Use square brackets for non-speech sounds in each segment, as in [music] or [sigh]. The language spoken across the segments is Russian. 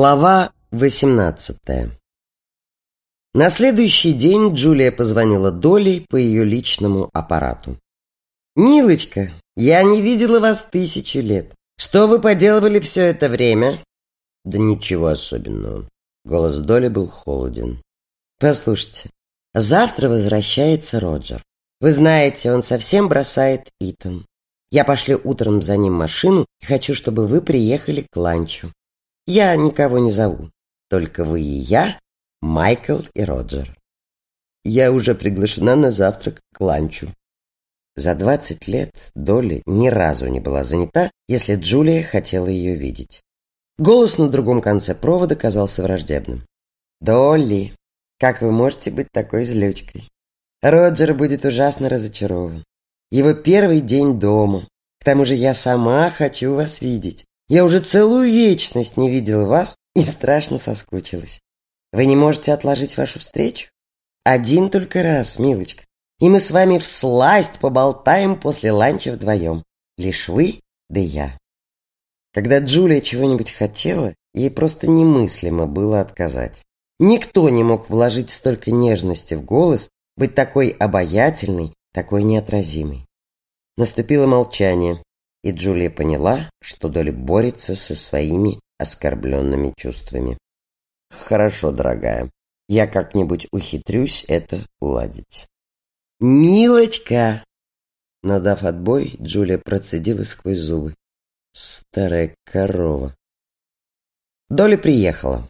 Глава 18 На следующий день Джулия позвонила Долли по ее личному аппарату. «Милочка, я не видела вас тысячу лет. Что вы поделывали все это время?» «Да ничего особенного». Голос Долли был холоден. «Послушайте, завтра возвращается Роджер. Вы знаете, он совсем бросает Итан. Я пошлю утром за ним машину и хочу, чтобы вы приехали к ланчу. Я никого не зову. Только вы и я, Майкл и Роджер. Я уже приглашена на завтрак к ланчу. За двадцать лет Долли ни разу не была занята, если Джулия хотела ее видеть. Голос на другом конце провода казался враждебным. «Долли, как вы можете быть такой злючкой? Роджер будет ужасно разочарован. Его первый день дома. К тому же я сама хочу вас видеть. Я уже целую вечность не видела вас и страшно соскучилась. Вы не можете отложить вашу встречу? Один только раз, милочка. И мы с вами всласть поболтаем после ланча вдвоем. Лишь вы, да я. Когда Джулия чего-нибудь хотела, ей просто немыслимо было отказать. Никто не мог вложить столько нежности в голос, быть такой обаятельной, такой неотразимой. Наступило молчание и Джулия поняла, что Долли борется со своими оскорбленными чувствами. «Хорошо, дорогая, я как-нибудь ухитрюсь это уладить». «Милочка!» Надав отбой, Джулия процедила сквозь зубы. «Старая корова!» Долли приехала.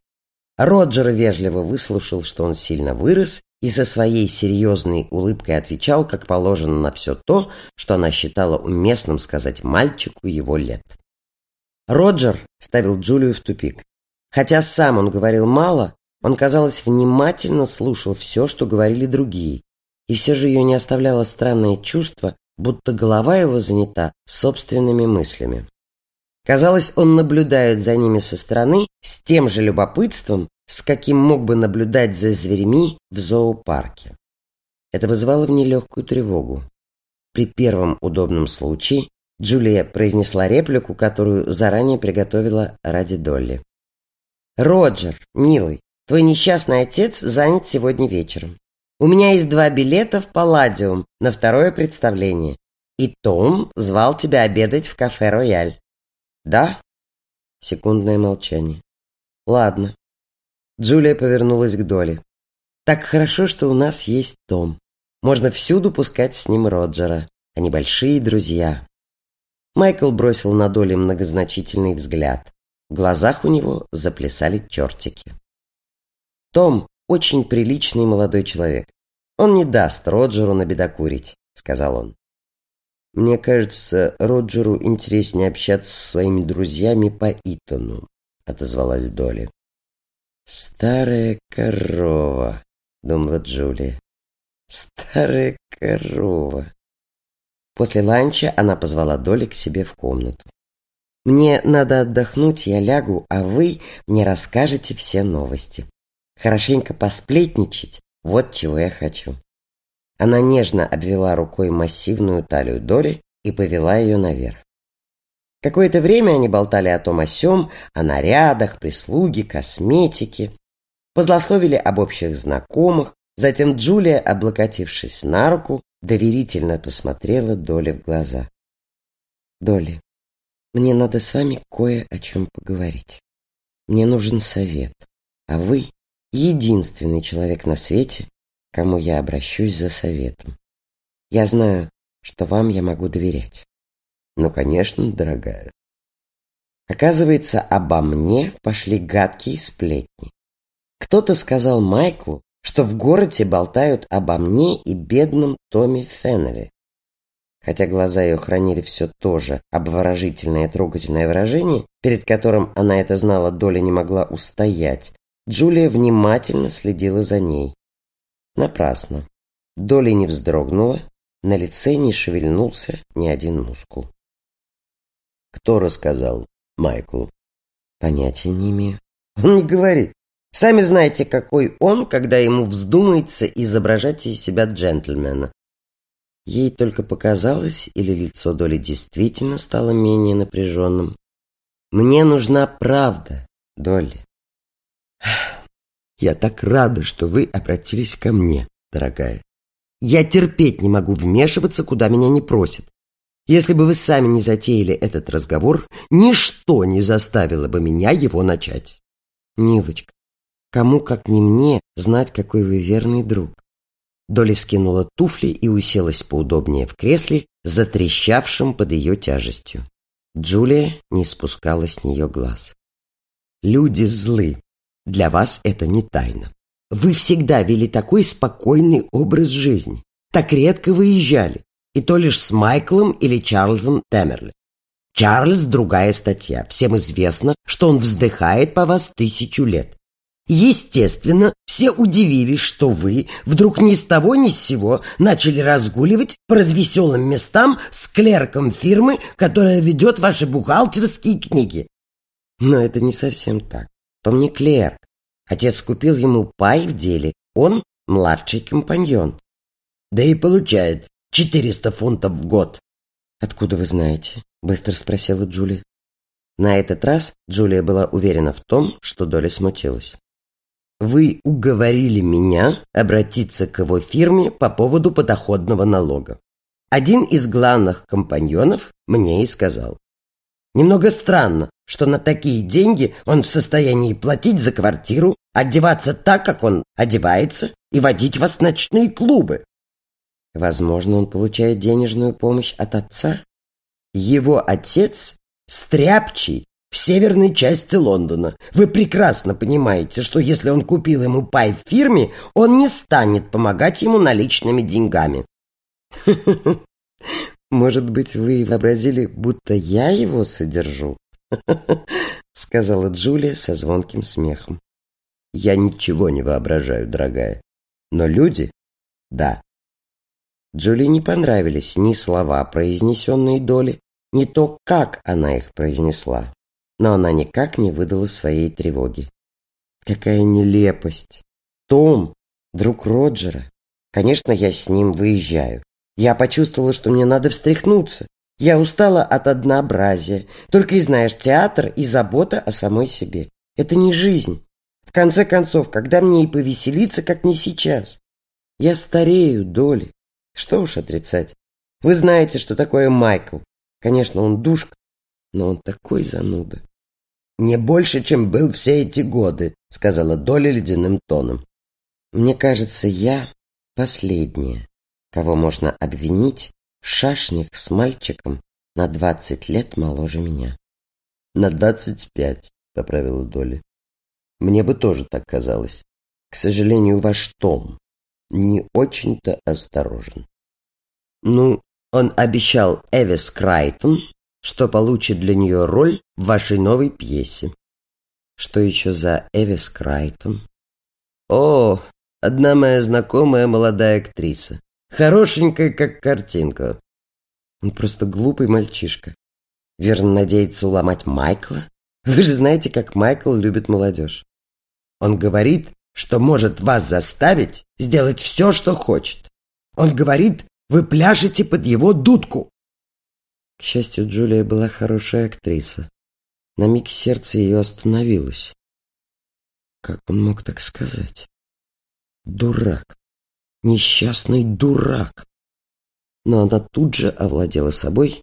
Роджер вежливо выслушал, что он сильно вырос и со своей серьезной улыбкой отвечал, как положено, на все то, что она считала уместным сказать мальчику его лет. Роджер ставил Джулию в тупик. Хотя сам он говорил мало, он, казалось, внимательно слушал все, что говорили другие, и все же ее не оставляло странное чувство, будто голова его занята собственными мыслями. Казалось, он наблюдает за ними со стороны с тем же любопытством, с каким мог бы наблюдать за зверьми в зоопарке. Это вызывало в ней легкую тревогу. При первом удобном случае Джулия произнесла реплику, которую заранее приготовила ради Долли. «Роджер, милый, твой несчастный отец занят сегодня вечером. У меня есть два билета в Палладиум на второе представление. И Том звал тебя обедать в кафе «Рояль». «Да?» Секундное молчание. «Ладно, Джулия повернулась к Долли. «Так хорошо, что у нас есть Том. Можно всюду пускать с ним Роджера. Они большие друзья». Майкл бросил на Долли многозначительный взгляд. В глазах у него заплясали чертики. «Том очень приличный молодой человек. Он не даст Роджеру набедокурить», — сказал он. «Мне кажется, Роджеру интереснее общаться со своими друзьями по Итану», — отозвалась Долли. «Старая корова», — думала Джулия. «Старая корова». После ланча она позвала Доли к себе в комнату. «Мне надо отдохнуть, я лягу, а вы мне расскажете все новости. Хорошенько посплетничать, вот чего я хочу». Она нежно обвела рукой массивную талию Доли и повела ее наверх. Какое-то время они болтали о том о сём, о нарядах, прислуге, косметике. Позлословили об общих знакомых. Затем Джулия, облокотившись на руку, доверительно посмотрела Доле в глаза. «Долли, мне надо с вами кое о чем поговорить. Мне нужен совет, а вы — единственный человек на свете, кому я обращусь за советом. Я знаю, что вам я могу доверять. Ну, конечно, дорогая. Оказывается, обо мне пошли гадкие сплетни. Кто-то сказал Майклу, что в городе болтают обо мне и бедном Томе Феннеле. Хотя глаза ее хранили все то же обворожительное и трогательное выражение, перед которым она это знала, Доля не могла устоять, Джулия внимательно следила за ней. Напрасно. Доля не вздрогнула, на лице не шевельнулся ни один мускул. Кто рассказал Майклу? Понятия не имею. Он не говорит. Сами знаете, какой он, когда ему вздумается изображать из себя джентльмена. Ей только показалось, или лицо Доли действительно стало менее напряженным. «Мне нужна правда, Долли. Я так рада, что вы обратились ко мне, дорогая. Я терпеть не могу вмешиваться, куда меня не просят. Если бы вы сами не затеяли этот разговор, ничто не заставило бы меня его начать. Милочка, кому, как не мне, знать, какой вы верный друг. Доли скинула туфли и уселась поудобнее в кресле, затрещавшем под ее тяжестью. Джулия не спускала с нее глаз. «Люди злы. Для вас это не тайна. Вы всегда вели такой спокойный образ жизни. Так редко выезжали. И то лишь с Майклом или Чарльзом Темерли. Чарльз – другая статья. Всем известно, что он вздыхает по вас тысячу лет. Естественно, все удивились, что вы вдруг ни с того ни с сего начали разгуливать по развеселым местам с клерком фирмы, которая ведет ваши бухгалтерские книги. Но это не совсем так. Том не клерк. Отец купил ему пай в деле. Он младший компаньон. Да и получает 400 фунтов в год. «Откуда вы знаете?» – быстро спросила Джулия. На этот раз Джулия была уверена в том, что Доля смутилась. Вы уговорили меня обратиться к его фирме по поводу подоходного налога. Один из главных компаньонов мне и сказал. Немного странно, что на такие деньги он в состоянии платить за квартиру, одеваться так, как он одевается, и водить вас в ночные клубы. Возможно, он получает денежную помощь от отца. Его отец – стряпчий в северной части Лондона. Вы прекрасно понимаете, что если он купил ему пай в фирме, он не станет помогать ему наличными деньгами. [laughs] Может быть, вы вообразили, будто я его содержу? [laughs] Сказала Джулия со звонким смехом. Я ничего не воображаю, дорогая. Но люди – да. Джулии не понравились ни слова, произнесенные Доли, ни то, как она их произнесла но она никак не выдала своей тревоги. Какая нелепость! Том, друг Роджера. Конечно, я с ним выезжаю. Я почувствовала, что мне надо встряхнуться. Я устала от однообразия. Только и знаешь, театр и забота о самой себе. Это не жизнь. В конце концов, когда мне и повеселиться, как не сейчас. Я старею, Доли. Что уж отрицать. Вы знаете, что такое Майкл. Конечно, он душка, но он такой зануда. «Не больше, чем был все эти годы», — сказала Доля ледяным тоном. «Мне кажется, я последняя, кого можно обвинить в шашнях с мальчиком на двадцать лет моложе меня». «На двадцать пять», — поправила Доля. «Мне бы тоже так казалось. К сожалению, ваш Том не очень-то осторожен». «Ну, он обещал Эвис Крайтон, что получит для нее роль в вашей новой пьесе. Что еще за Эвис Крайтон? О, одна моя знакомая молодая актриса. Хорошенькая, как картинка. Он просто глупый мальчишка. Верно надеется уломать Майкла? Вы же знаете, как Майкл любит молодежь. Он говорит, что может вас заставить сделать все, что хочет. Он говорит, вы пляшете под его дудку. К счастью, Джулия была хорошая актриса. На миг сердце ее остановилось. Как он мог так сказать? Дурак. Несчастный дурак. Но она тут же овладела собой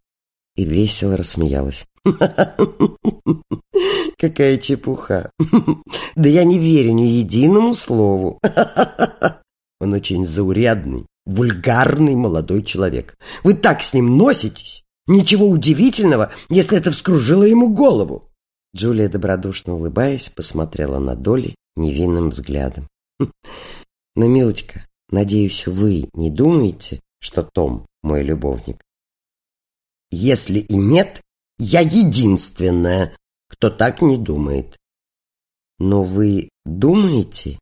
и весело рассмеялась. [laughs] Какая чепуха. [laughs] Да я не верю ни единому слову. [laughs] Он очень заурядный, вульгарный молодой человек. Вы так с ним носитесь. Ничего удивительного, если это вскружило ему голову. Джулия, добродушно улыбаясь, посмотрела на Доли невинным взглядом. «Хм, но, милочка, надеюсь, вы не думаете, что Том мой любовник? Если и нет, я единственная, кто так не думает. Но вы думаете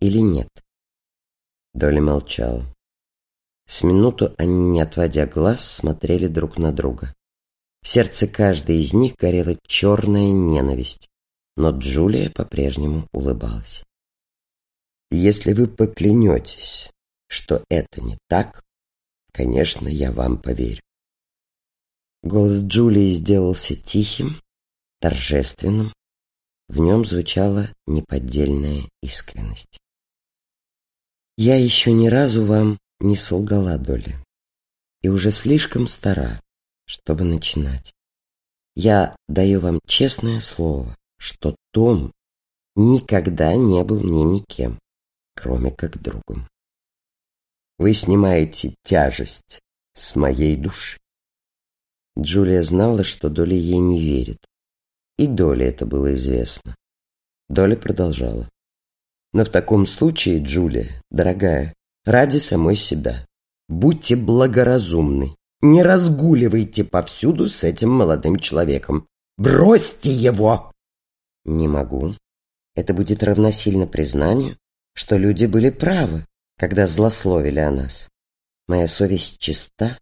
или нет? Доля молчала. С минуту они, не отводя глаз, смотрели друг на друга. В сердце каждой из них горела черная ненависть, но Джулия по-прежнему улыбалась. «Если вы поклянетесь, что это не так, конечно, я вам поверю». Голос Джулии сделался тихим, торжественным. В нем звучала неподдельная искренность. «Я еще ни разу вам не солгала, Доли, и уже слишком стара, чтобы начинать. Я даю вам честное слово, что Том никогда не был мне никем, кроме как другом. Вы снимаете тяжесть с моей души. Джулия знала, что Доля ей не верит. И Доле это было известно. Доля продолжала. Но в таком случае, Джулия, дорогая, ради самой себя, будьте благоразумны. Не разгуливайте повсюду с этим молодым человеком. Бросьте его! Не могу. Это будет равносильно признанию, что люди были правы, когда злословили о нас. Моя совесть чиста.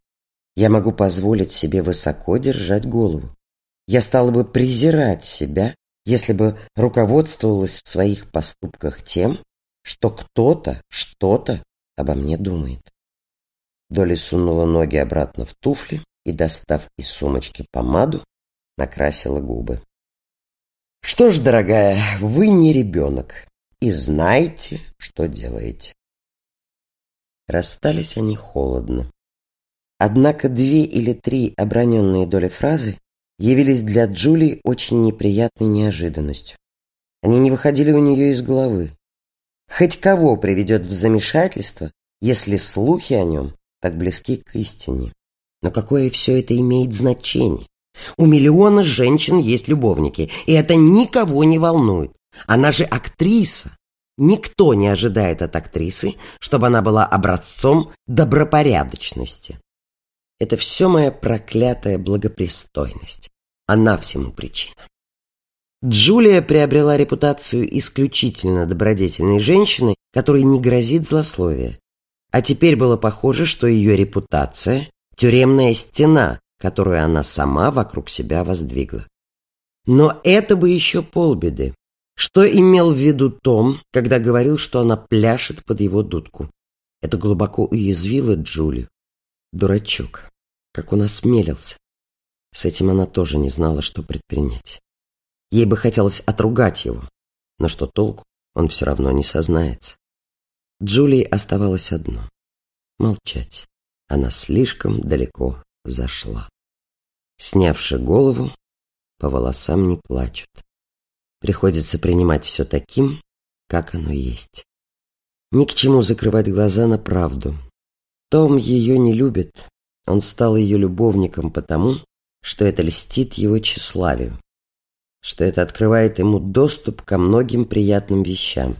Я могу позволить себе высоко держать голову. Я стала бы презирать себя, если бы руководствовалась в своих поступках тем, что кто-то что-то обо мне думает. Доли сунула ноги обратно в туфли и, достав из сумочки помаду, накрасила губы. «Что ж, дорогая, вы не ребенок и знаете, что делаете». Расстались они холодно. Однако две или три оброненные доли фразы явились для Джулии очень неприятной неожиданностью. Они не выходили у нее из головы. Хоть кого приведет в замешательство, если слухи о нем так близки к истине. Но какое все это имеет значение? У миллиона женщин есть любовники, и это никого не волнует. Она же актриса. Никто не ожидает от актрисы, чтобы она была образцом добропорядочности. Это все моя проклятая благопристойность. Она всему причина. Джулия приобрела репутацию исключительно добродетельной женщины, которой не грозит злословие. А теперь было похоже, что ее репутация – тюремная стена, которую она сама вокруг себя воздвигла. Но это бы еще полбеды. Что имел в виду Том, когда говорил, что она пляшет под его дудку? Это глубоко уязвило Джулию. Дурачок, как он осмелился. С этим она тоже не знала, что предпринять. Ей бы хотелось отругать его, но что толку, он все равно не сознается. Джулии оставалось одно — молчать. Она слишком далеко зашла. Снявши голову, по волосам не плачут. Приходится принимать все таким, как оно есть. Ни к чему закрывать глаза на правду. Том ее не любит. Он стал ее любовником потому, что это льстит его тщеславию, что это открывает ему доступ ко многим приятным вещам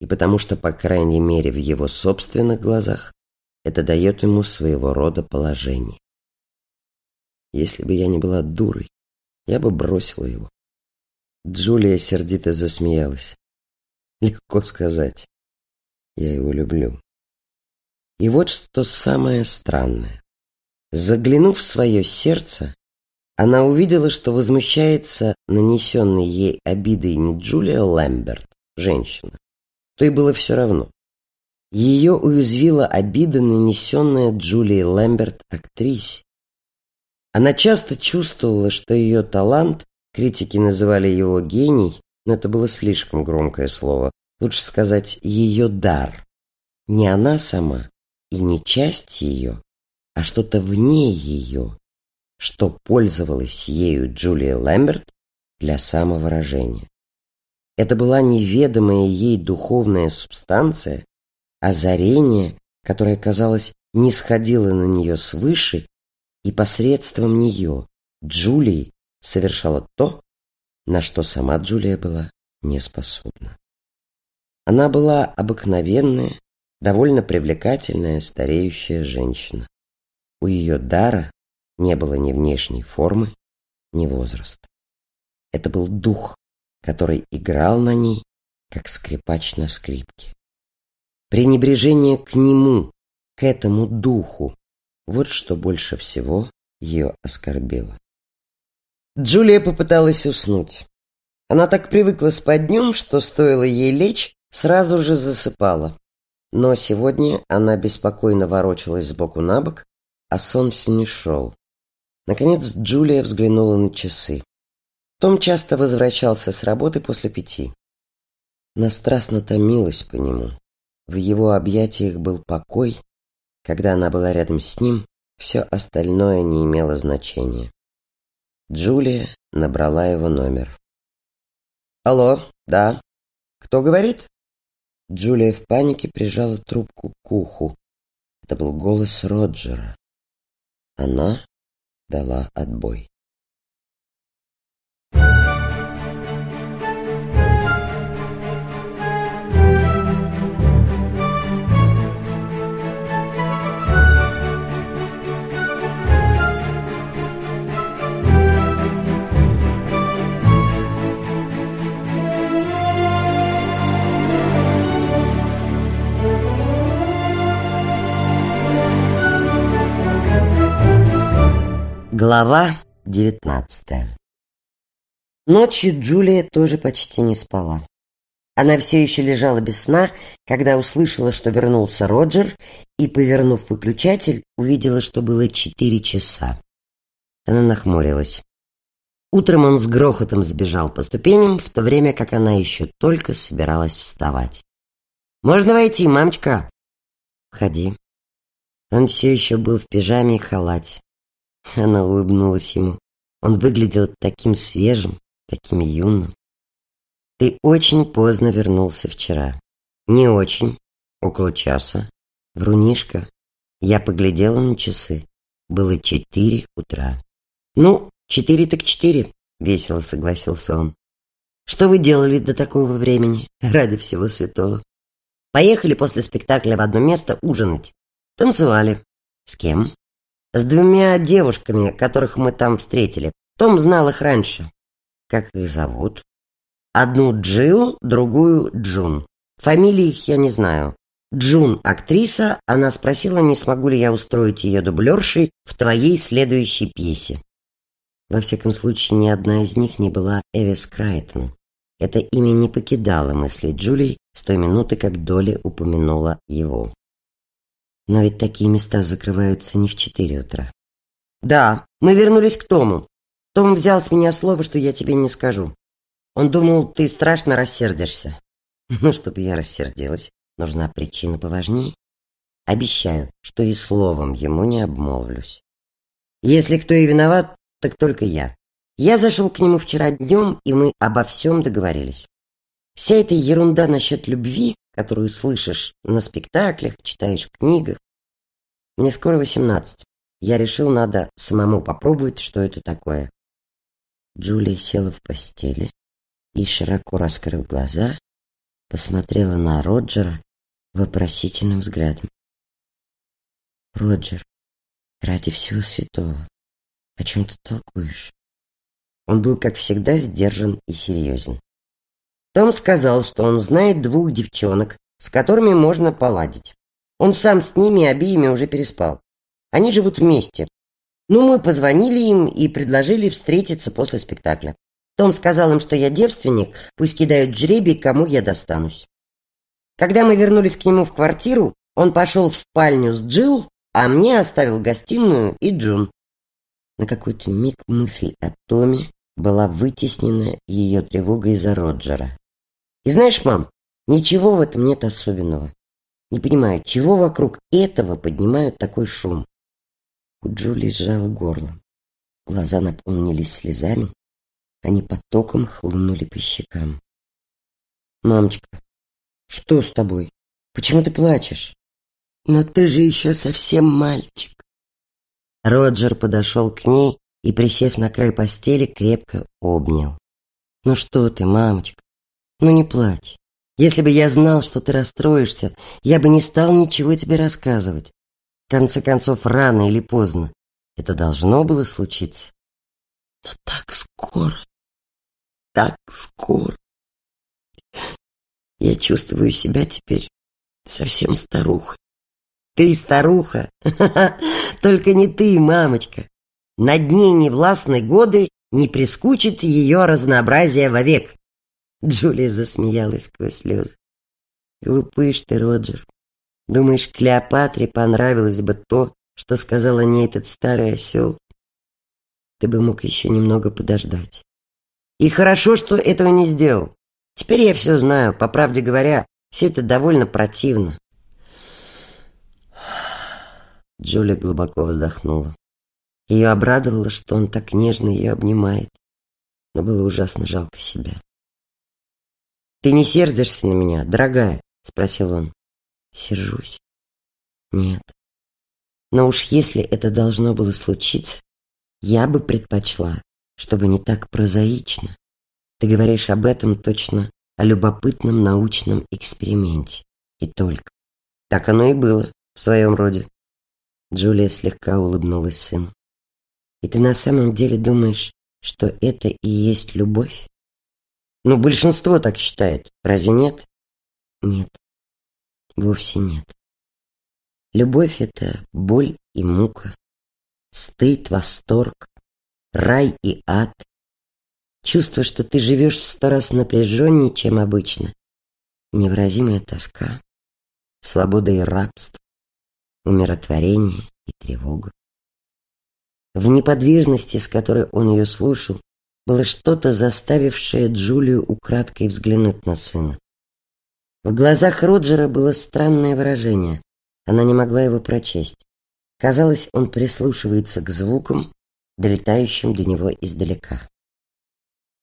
и потому что, по крайней мере, в его собственных глазах это дает ему своего рода положение. Если бы я не была дурой, я бы бросила его. Джулия сердито засмеялась. Легко сказать. Я его люблю. И вот что самое странное. Заглянув в свое сердце, она увидела, что возмущается нанесенной ей обидой не Джулия Лэмберт, женщина, то и было все равно. Ее уязвила обида, нанесенная Джулией Лэмберт актрисе. Она часто чувствовала, что ее талант, критики называли его гений, но это было слишком громкое слово, лучше сказать ее дар. Не она сама и не часть ее, а что-то вне ее, что пользовалась ею Джулия Лэмберт для самовыражения. Это была неведомая ей духовная субстанция, озарение, которое, казалось, не сходило на нее свыше, и посредством нее Джулии совершала то, на что сама Джулия была не способна. Она была обыкновенная, довольно привлекательная стареющая женщина. У ее дара не было ни внешней формы, ни возраста. Это был дух, который играл на ней, как скрипач на скрипке. Пренебрежение к нему, к этому духу, вот что больше всего ее оскорбило. Джулия попыталась уснуть. Она так привыкла спать днем, что стоило ей лечь, сразу же засыпала. Но сегодня она беспокойно ворочалась сбоку на бок, а сон все не шел. Наконец Джулия взглянула на часы. Том часто возвращался с работы после пяти. Она страстно томилась по нему. В его объятиях был покой. Когда она была рядом с ним, все остальное не имело значения. Джулия набрала его номер. «Алло, да. Кто говорит?» Джулия в панике прижала трубку к уху. Это был голос Роджера. Она дала отбой. Глава девятнадцатая Ночью Джулия тоже почти не спала. Она все еще лежала без сна, когда услышала, что вернулся Роджер, и, повернув выключатель, увидела, что было четыре часа. Она нахмурилась. Утром он с грохотом сбежал по ступеням, в то время как она еще только собиралась вставать. «Можно войти, мамочка?» «Входи». Он все еще был в пижаме и халате. Она улыбнулась ему. Он выглядел таким свежим, таким юным. Ты очень поздно вернулся вчера. Не очень. Около часа. Врунишка. Я поглядела на часы. Было четыре утра. Ну, четыре так четыре, весело согласился он. Что вы делали до такого времени, ради всего святого? Поехали после спектакля в одно место ужинать. Танцевали. С кем? С двумя девушками, которых мы там встретили. Том знал их раньше. Как их зовут? Одну Джилл, другую Джун. Фамилии их я не знаю. Джун – актриса, она спросила, не смогу ли я устроить ее дублершей в твоей следующей пьесе. Во всяком случае, ни одна из них не была Эвис Крайтон. Это имя не покидало мысли Джулии с той минуты, как Доли упомянула его. Но ведь такие места закрываются не в четыре утра. Да, мы вернулись к Тому. Том взял с меня слово, что я тебе не скажу. Он думал, ты страшно рассердишься. [laughs] Ну, чтобы я рассердилась, нужна причина поважнее. Обещаю, что и словом ему не обмолвлюсь. Если кто и виноват, так только я. Я зашел к нему вчера днем, и мы обо всем договорились. Вся эта ерунда насчет любви, которую слышишь на спектаклях, читаешь в книгах. Мне скоро восемнадцать. Я решил, надо самому попробовать, что это такое. Джулия села в постели и, широко раскрыв глаза, посмотрела на Роджера вопросительным взглядом. «Роджер, ради всего святого, о чем ты толкуешь?» Он был, как всегда, сдержан и серьезен. Том сказал, что он знает двух девчонок, с которыми можно поладить. Он сам с ними обеими уже переспал. Они живут вместе. Ну, мы позвонили им и предложили встретиться после спектакля. Том сказал им, что я девственник, пусть кидают жребий, кому я достанусь. Когда мы вернулись к нему в квартиру, он пошел в спальню с Джилл, а мне оставил гостиную и Джун. На какой-то миг мысль о Томе была вытеснена ее тревогой за Роджера. И знаешь, мам, ничего в этом нет особенного. Не понимаю, чего вокруг этого поднимают такой шум. У Джули сжал горло. Глаза наполнились слезами. Они потоком хлынули по щекам. «Мамочка, что с тобой? Почему ты плачешь?» «Но ты же еще совсем мальчик». Роджер подошел к ней и, присев на край постели, крепко обнял. «Ну что ты, мамочка? Ну не плачь. Если бы я знал, что ты расстроишься, я бы не стал ничего тебе рассказывать. В конце концов, рано или поздно это должно было случиться. Но так скоро, так скоро. Я чувствую себя теперь совсем старухой. Ты старуха, [laughs] только не ты, мамочка. На дне невластной годы не прискучит ее разнообразие вовек. Джулия засмеялась сквозь слезы. Глупыш ты, Роджер. Думаешь, Клеопатре понравилось бы то, что сказал о ней этот старый осел? Ты бы мог еще немного подождать. И хорошо, что этого не сделал. Теперь я все знаю, по правде говоря, все это довольно противно. Джулия глубоко вздохнула. Ее обрадовало, что он так нежно ее обнимает, но было ужасно жалко себя. «Ты не сердишься на меня, дорогая?» — спросил он. «Сержусь. Нет. Но уж если это должно было случиться, я бы предпочла, чтобы не так прозаично. Ты говоришь об этом точно о любопытном научном эксперименте. И только. Так оно и было, в своем роде. Джулия слегка улыбнулась сыну. И ты на самом деле думаешь, что это и есть любовь? Ну, большинство так считает. Разве нет? Нет. Вовсе нет. Любовь — это боль и мука, стыд, восторг, рай и ад, чувство, что ты живешь в сто раз напряженнее, чем обычно, невыразимая тоска, свобода и рабство, умиротворение и тревога. В неподвижности, с которой он ее слушал, было что-то, заставившее Джулию украдкой взглянуть на сына. В глазах Роджера было странное выражение. Она не могла его прочесть. Казалось, он прислушивается к звукам, долетающим до него издалека.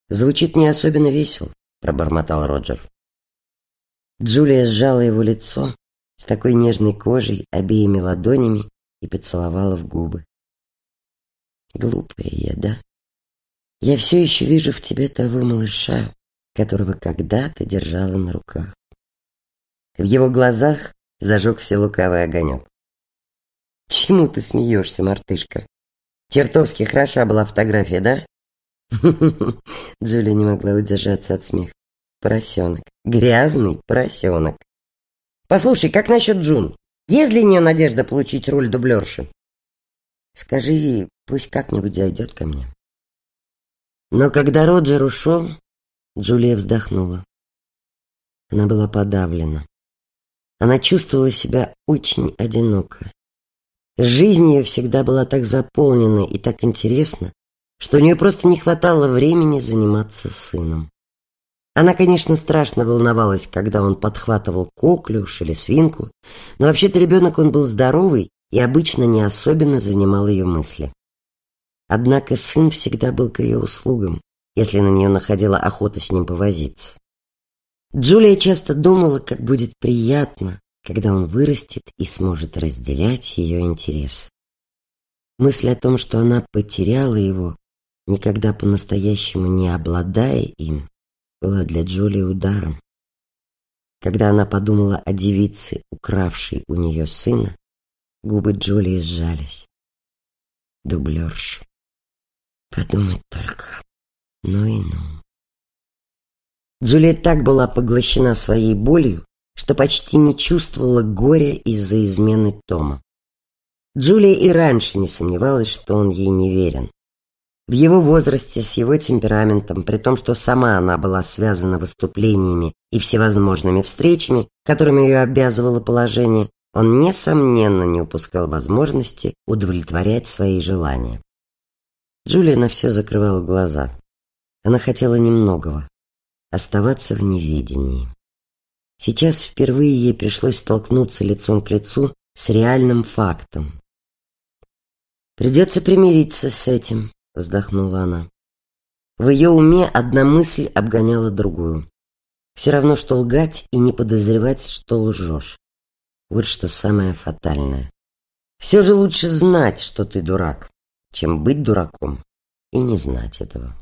«Звучит не особенно весело», — пробормотал Роджер. Джулия сжала его лицо с такой нежной кожей обеими ладонями и поцеловала в губы. «Глупая я, да? Я все еще вижу в тебе того малыша, которого когда-то держала на руках». В его глазах зажегся лукавый огонек. «Чему ты смеешься, мартышка? Чертовски хороша была фотография, да?» [laughs] Джулия не могла удержаться от смеха. Поросенок. Грязный поросенок. «Послушай, как насчет Джун? Есть ли у нее надежда получить роль дублерши?» «Скажи ей, пусть как-нибудь зайдет ко мне». Но когда Роджер ушел, Джулия вздохнула. Она была подавлена. Она чувствовала себя очень одиноко. Жизнь ее всегда была так заполнена и так интересна, что у нее просто не хватало времени заниматься сыном. Она, конечно, страшно волновалась, когда он подхватывал коклюш или свинку, но вообще-то ребенок он был здоровый и обычно не особенно занимал ее мысли. Однако сын всегда был к ее услугам, если на нее находила охота с ним повозиться. Джулия часто думала, как будет приятно, когда он вырастет и сможет разделять ее интерес. Мысль о том, что она потеряла его, никогда по-настоящему не обладая им, была для Джулии ударом. Когда она подумала о девице, укравшей у нее сына, губы Джулии сжались. Дублерш. Подумать только. Ну и ну. Джулия так была поглощена своей болью, что почти не чувствовала горя из-за измены Тома. Джулия и раньше не сомневалась, что он ей не верен. В его возрасте, с его темпераментом, при том, что сама она была связана выступлениями и всевозможными встречами, которыми ее обязывало положение, он, несомненно, не упускал возможности удовлетворять свои желания. Джулия на все закрывала глаза. Она хотела немногого оставаться в неведении. Сейчас впервые ей пришлось столкнуться лицом к лицу с реальным фактом. «Придется примириться с этим», — вздохнула она. В ее уме одна мысль обгоняла другую. Все равно, что лгать и не подозревать, что лжешь. Вот что самое фатальное. Все же лучше знать, что ты дурак, чем быть дураком и не знать этого.